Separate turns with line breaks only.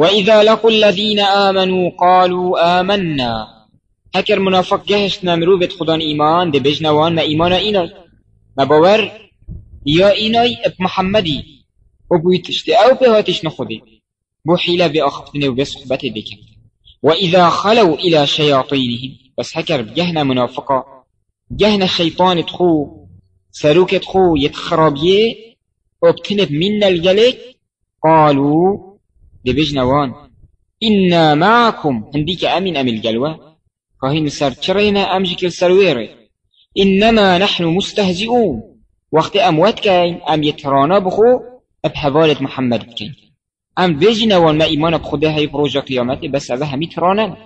وإذا لقوا الذين آمنوا قالوا آمنا. هكر منافق جهش نمرو بيت خدان إيمان دي بجنوان ما إيمان إيناي ما باور يا إيناي اب محمدي وبويتشتي أو بهاتش نخدي بو حيلة بأخفتني وبصحبتي ديك وإذا خلوا إلى شياطينهم. بس هكر بجهنا منافقة جهنا الشيطان تخو سروك تخو يتخربيه وبتنب منا الجلك قالوا دبجنوان إنا معكم هنديك أمين أم الجلوة فهين سر ترينا أمجك السرويري إنما نحن مستهزئون وقت أموات كاين أم يترانا بخو أبحوالة محمد كاين أم بيجنا وان ما إيمان بخده هاي بروجة قيامتي بس أبها ميترانا